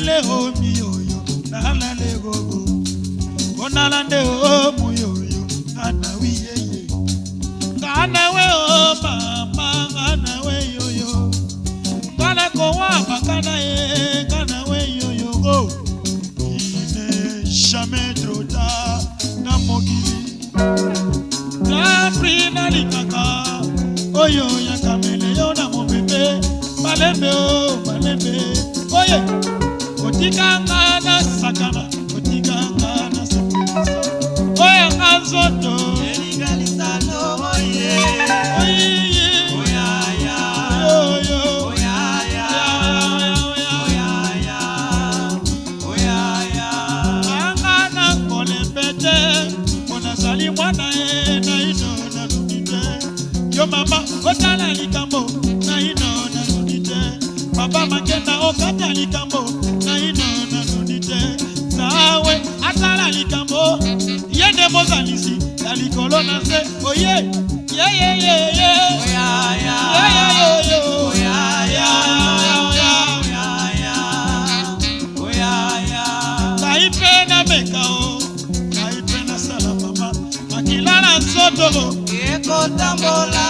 natileomi oyo nala legogo onala nde omu oyo anawi yeye nganawe o mama nganawe yoyo ngana kowa makana ye likolo na nse oye yeyeyeye ngai mpe nameka o ngai mpe nasala mama makila na nzoto ekotambola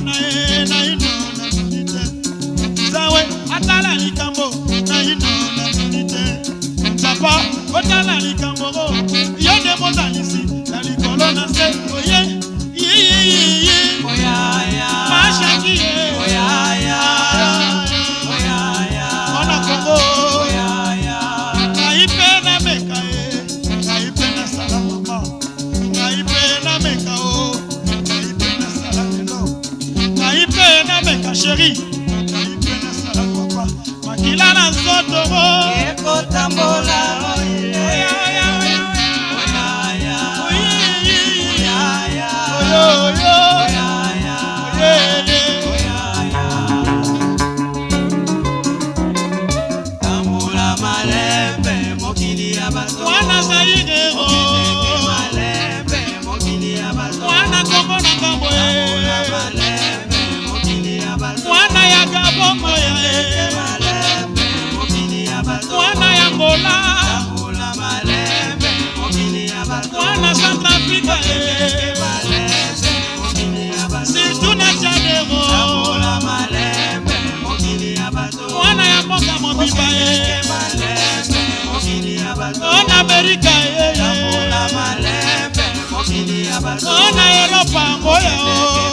mwa na ye naino namoni te nzawe atala likambo naino namoni te nzapa otala likambo o oh. mwana ya mboka mobimba ye ona amerika ye ona eropa ngoyo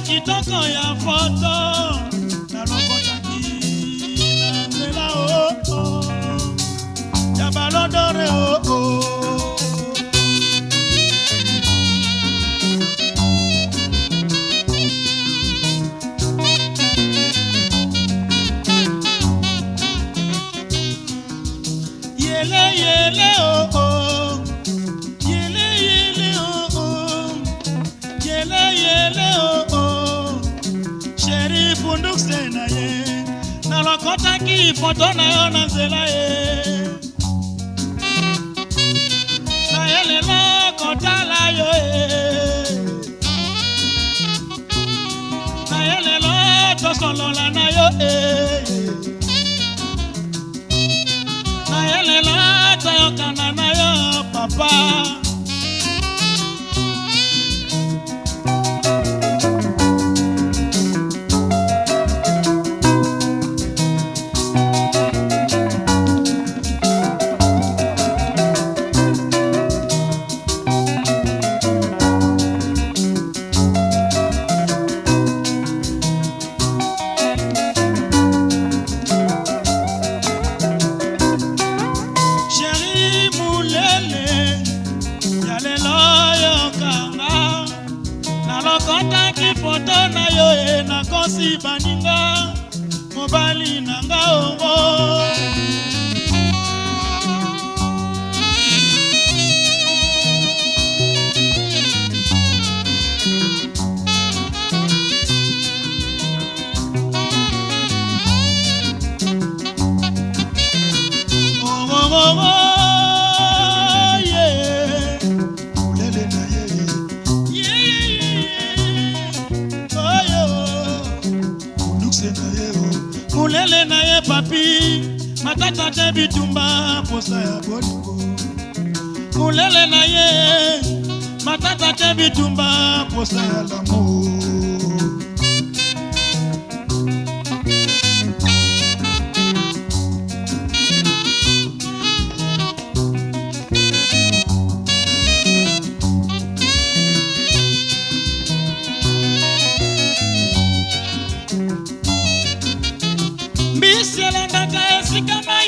alájì tọkàn yà fọ́tọ́. moto na yo na nzela ye nayelela kotala yo e nayelelo tosolola na yo e nayelela toyokana na yo papa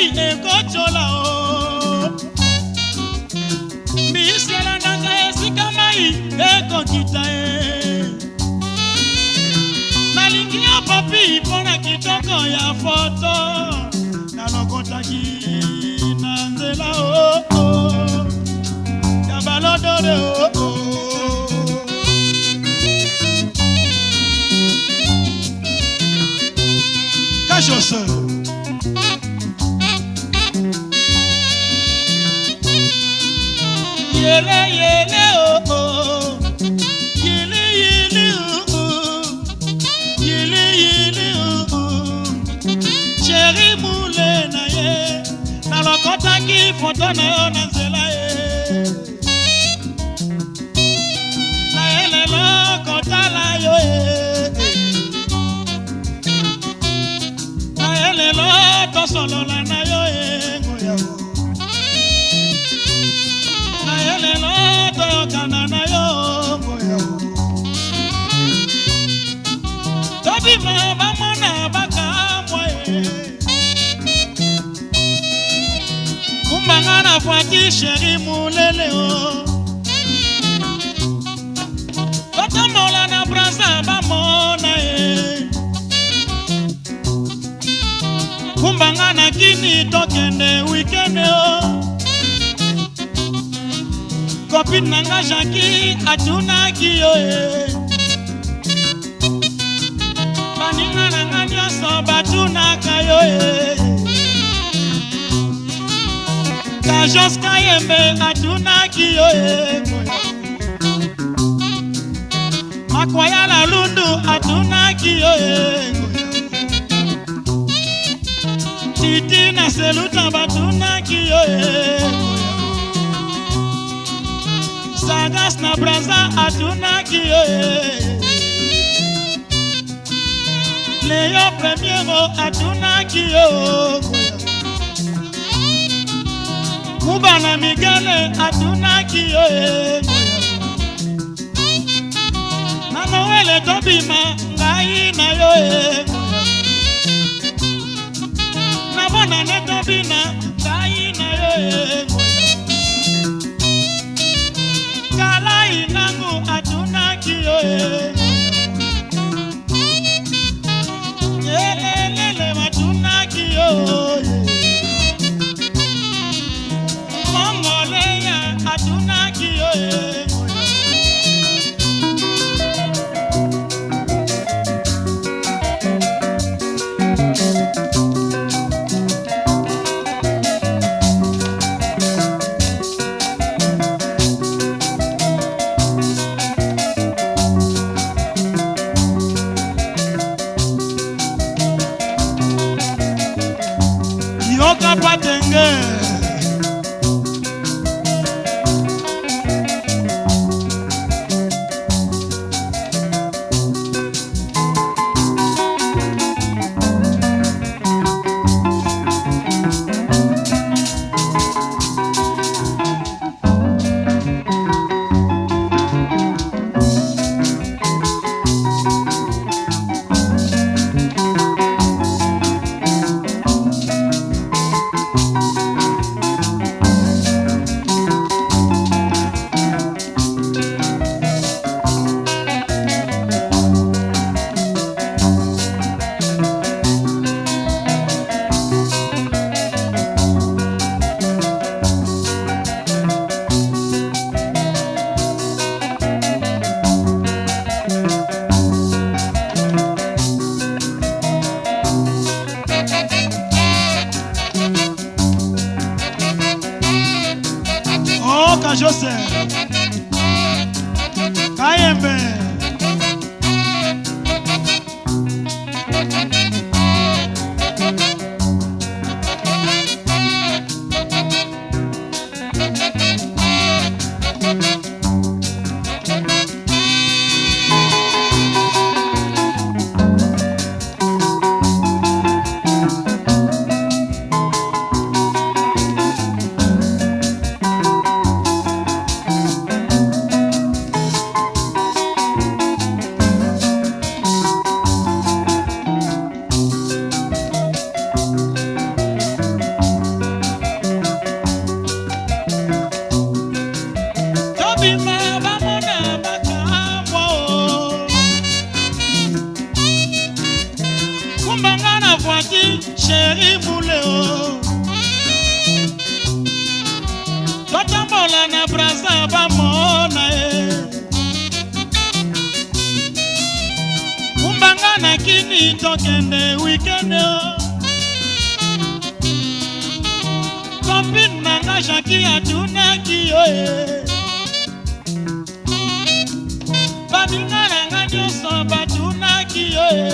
nini ekocola o misala nanga esika mai ekokita e nalingi ya papi mpo na kitoko ya foto nalokotaki na nzela oo ya balodore oo Cachoção. yele yele o oh, o oh. yele yele o oh, o yele yele o o chéri mule na ye nalokotaki foto na yo na nzela ye na ye lelo kotala yo ye na ye lelo tosolola na yo ye ngoyao toyokana na yo moyo tobima bamona bakamwa ye kumbanga na fwaki sheri mulele o totombola na brasa bamona ye kumbanga na kini tokende wikende o kopine na nga jaki atunaki yo ye baninga na nga nyonso batunaka yo ye kajoska yembe atunaki yo ye makwaya na lundu atunaki yo ye titi na seluta batunaki yo ye bagas na braza atunaki yo leyo premiero atunaki yo kuba na migale atunaki yo na noele tobima ngai na yo tokende wikende o kompine nanga jaki atunaki oye babinga nanga nyonso batunaki oye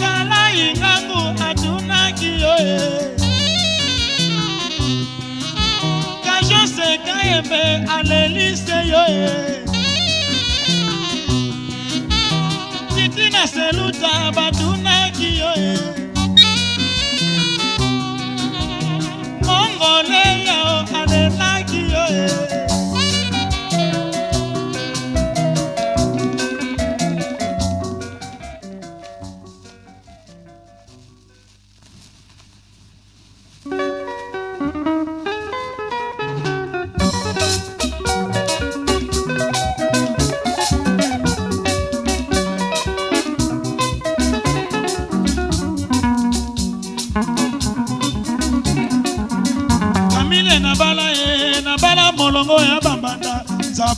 kala yingaku atunaki oye kajonse kayembe alelise yoye seluta batunaki yo e mongole yo alelaki yo e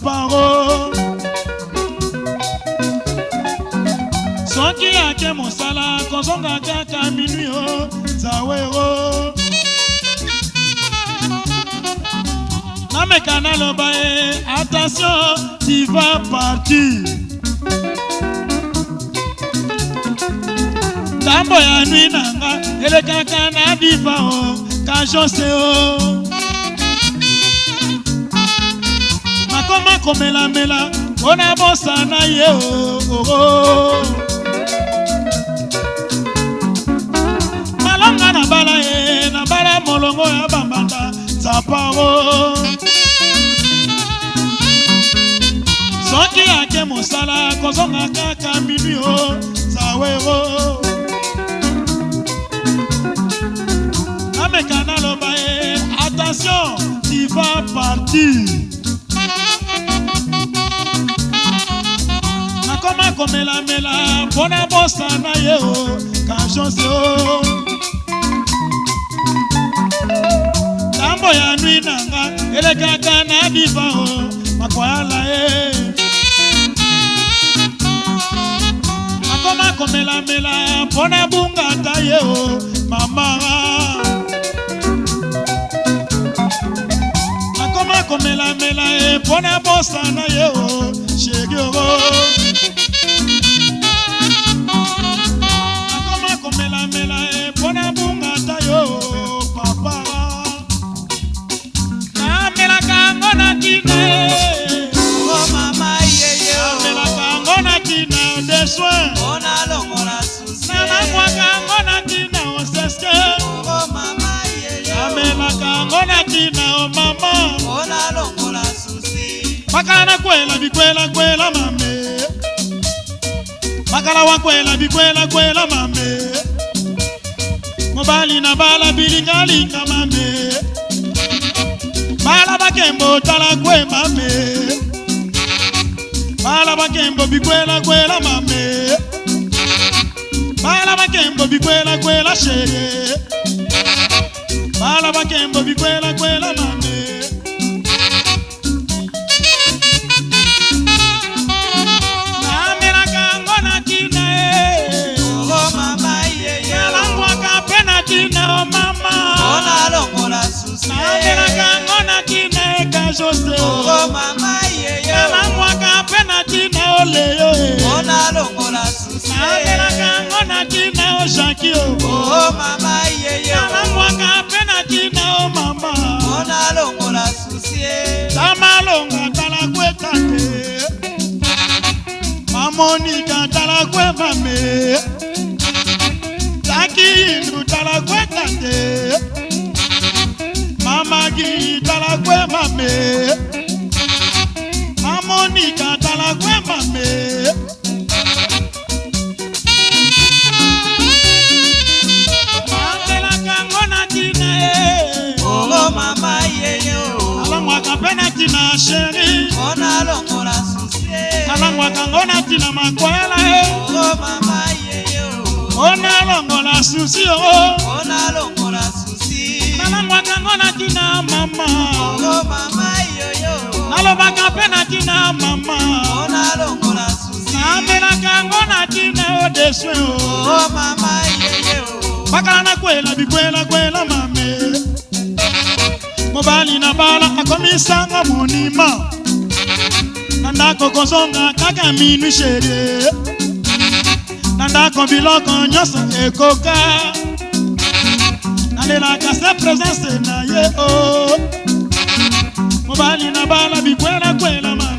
paro soki ake mosala kozonga kaka minui o zawero nameka naloba ye attention tu vas partir ntambo ya nui na nga elekaka na diva o kajose o komelamela mpo na bosa na ye oo oh, oh, oh, malonga na bala ye na bala molongo ya bambanda zaparo soki ake mosala kozonga kaka minui o zawero ameka naloba ye attention tu vas partir akoma komelamela mpo na bosa na ye o kajose o ntambo ya nui na nga elekaka na biva o makwala ye akoma komelamela mpo na bungata ye o mamara akomelamela e mpo na bosa na ye o shegoro ona tina o mama ona longola susi makala kwela bikwela kwela mame makala wakwela bikwela kwela mame mobali na bala bilingalinga mame bala bakembo tala kwe mame bala bakembo bikwela kwela mame bala bakembo bikwela kwela shere bakembo bikwelakwela mande namelakaango na tina e oh. nalangwaka mpe na tina o oh, mama namelakaango na tina e ka jose oh. nalangwaka mpe na tina o leyo e namelakaango na tina o jaki o Monica Taragwe Mame Zaki Indu Taragwe Tande Mama Gi Taragwe Mame Mama Monica Taragwe Mame Mama yeye o. Alọ́mọ àkànfẹ́ náà na máa ṣeré. Ọ̀nà olongwaka ngo na ntina makwela e ona longola susi o nalongwaka ngo na ntina mama nalobaka mpe na ntina mama namelaka ngo na ntina odeswe o bakala nakwela bikwelakwela mame mobali na bala akomisanga monima koko songa kaka minu shede na ndako biloko nyonso ekoka nalelaka se présence na ye o mobali na bala ma.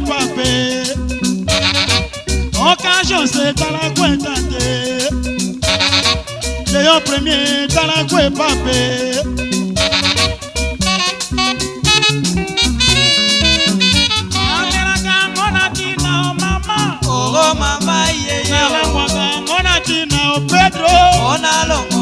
pape occasion se tala kue tate leyo premier tala kue pape amelaka ngona tina o oh mama oo mama ye nalamwaka ngona tina o oh pedro onalongo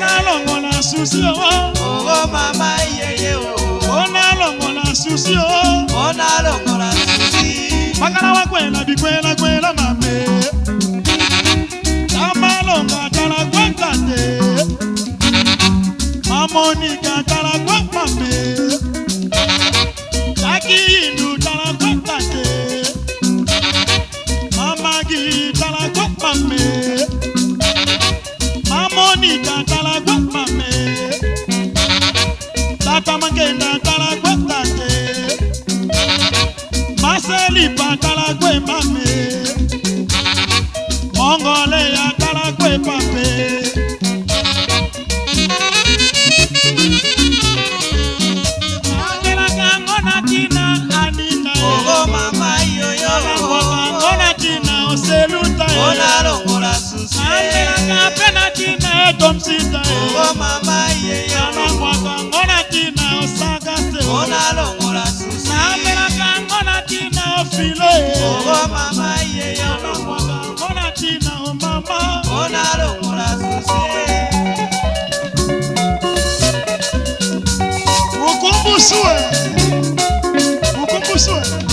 nalo ngola susi o. Owo mama yeye o. O nalo ngola susi o. ona nalo ngola susi. Makala wa kwela bi kwela Tama mame. Tamalo ngatala kwakate. Mamoni ka ngatala mshika o mama yeya anakwaka ngona tina osaka se ona longola susi napelaka ngona tina ofile o mama yeya anakwaka ngona tina o mama ona longola susi ukumbuswe ukumbuswe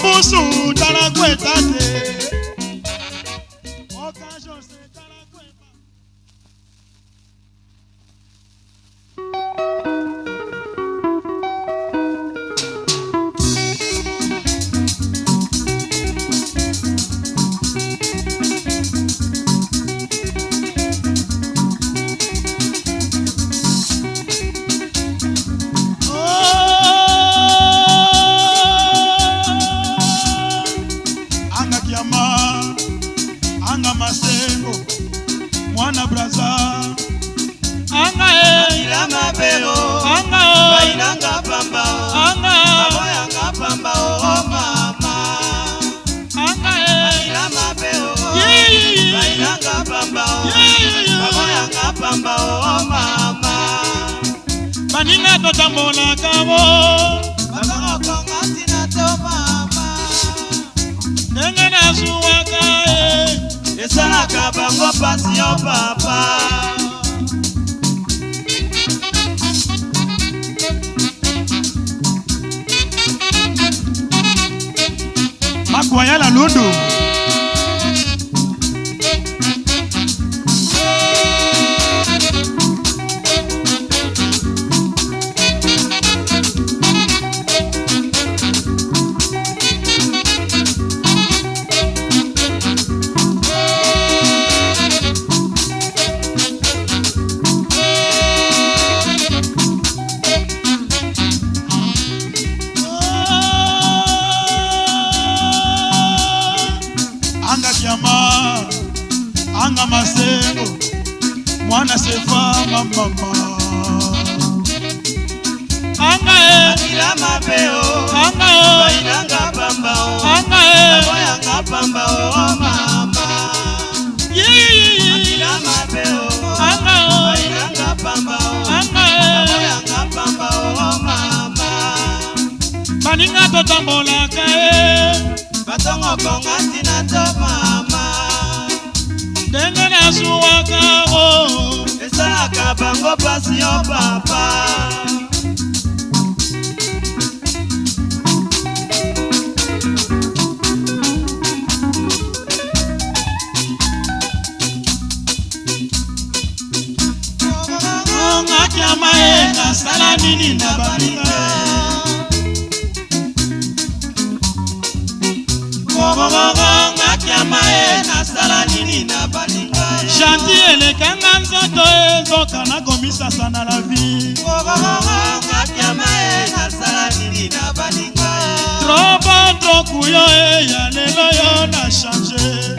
como sua nyama ye nasala nini na baninga kobogonga nyama ye nasala nini na baninga janti elekanga nzoto ezoka nakomisasa na la vie kobogonga nyama ye nasala nini na baninga trobo trokuyo eya lelo yo na change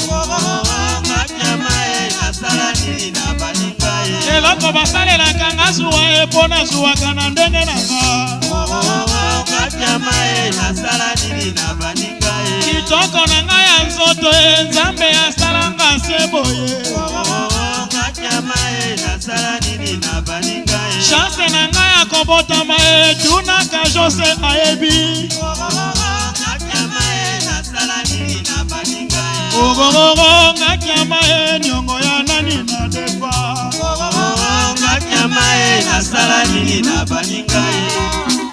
eloko basalelaka nga zuwa ye mpo nazwwaka na ndenge nango kitoko na ngai ya nzoto ye nzambe asalanga se boye chanse na ngai akobotama ye tunaka jose ayebi oh, oh, oh. ogogogonga nyama e niongo ya nani na defa ogogogonga nyama e nasala nini na baninga ye